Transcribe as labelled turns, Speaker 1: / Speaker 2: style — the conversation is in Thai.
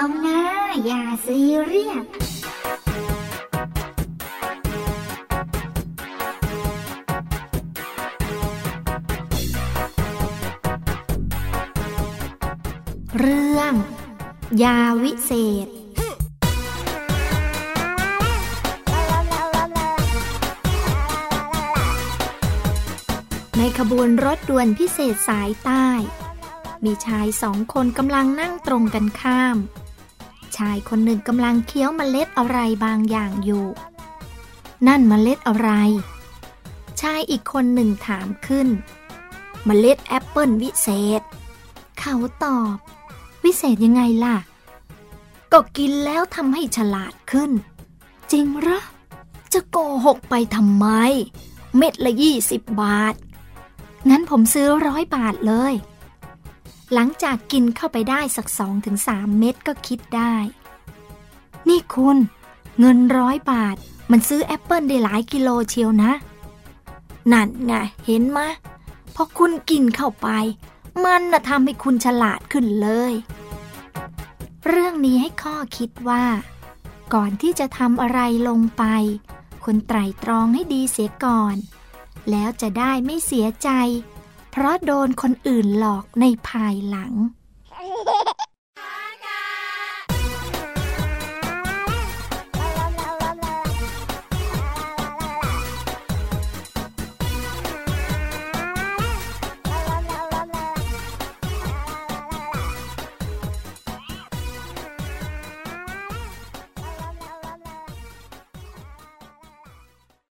Speaker 1: อย่าซีเรียสเรื่อง ยาวิเศษ ในขบวนรถด่วนพิเศษสายใต้ มีชายสองคนกำลังนั่งตรงกันข้ามายคนหนึ่งกำลังเคี้ยวเมล็ดอะไรบางอย่างอยู่ นั่นเมล็ดอะไร ชายอีกคนหนึ่งถามขึ้นเมล็ดแอปเปิลวิเศษ เขาตอบ วิเศษยังไงล่ะ ก็กินแล้วทำให้ฉลาดขึ้น จริงหรอ จะโกหกไปทำไม เม็ดละยี่สิบบาท งั้นผมซื้อร้อยบาทเลย หลังจากกินเข้าไปได้สักสองถึงสามเม็ดก็คิดได้ นี่คุณ เงินร้อยบาท มันซื้อแอปเปิลได้หลายกิโลเชียวนะ นั่นไงเห็นมะพอคุณกินเข้าไป มันน่ะทำให้คุณฉลาดขึ้นเลย เรื่องนี้ให้ข้อคิดว่า ก่อนที่จะทำอะไรลงไปควรไตรตรองให้ดีเสียก่อน แล้วจะได้ไม่เสียใจ เพราะโดนคนอื่นหลอกในภายหลัง